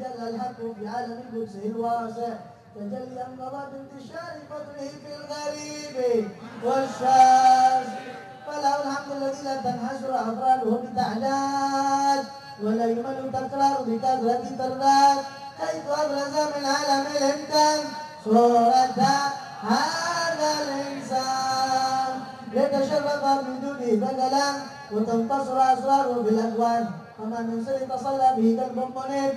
جل الحق في عالم القدس الواسع. تجلى النظر بانتشار فضله في الغريب والشاذ. فله الحمد الذي لا تنحسر أفراده بتعداد ولا يمل تكرار بكثرة ترداد حيث أبرز من عالم الإمكان صورة هذا الإنسان. يتشرف بدون ثقلا وتنتصر أسراره بالأكوان وما من سر تصلى به قلب منيب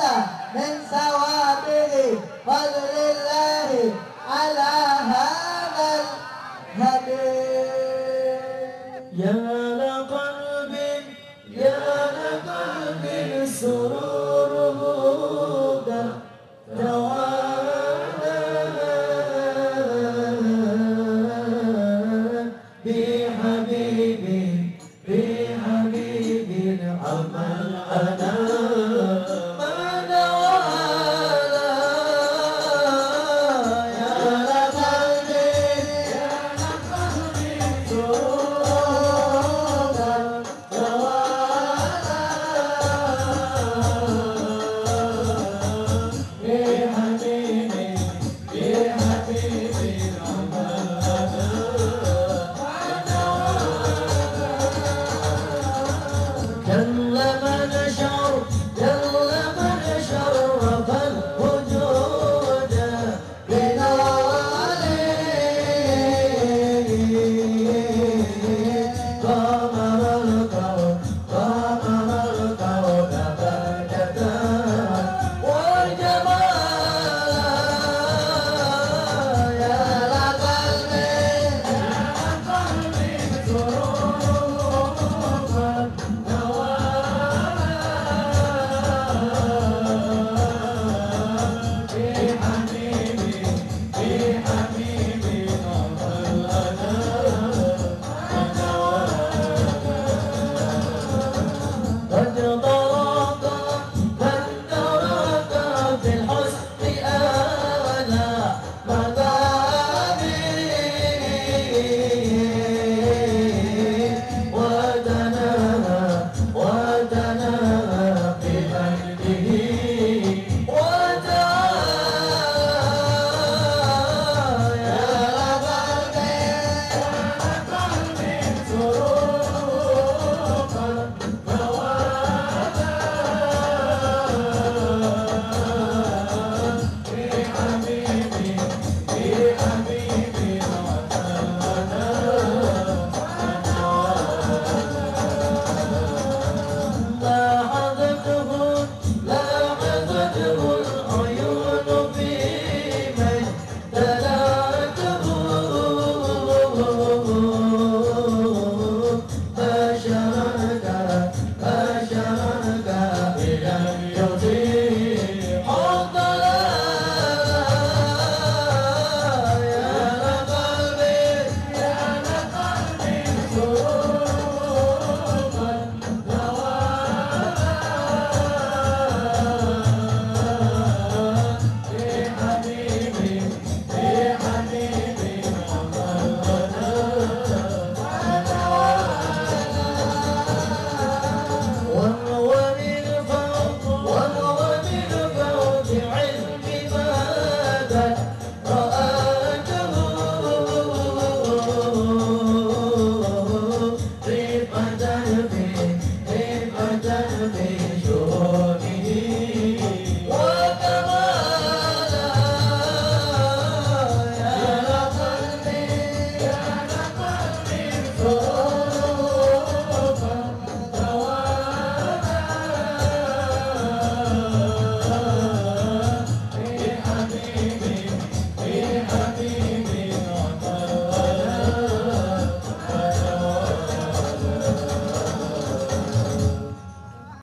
إلا من ثوابه فضل الله على هذا الحبيب يا لقلب يا لقلب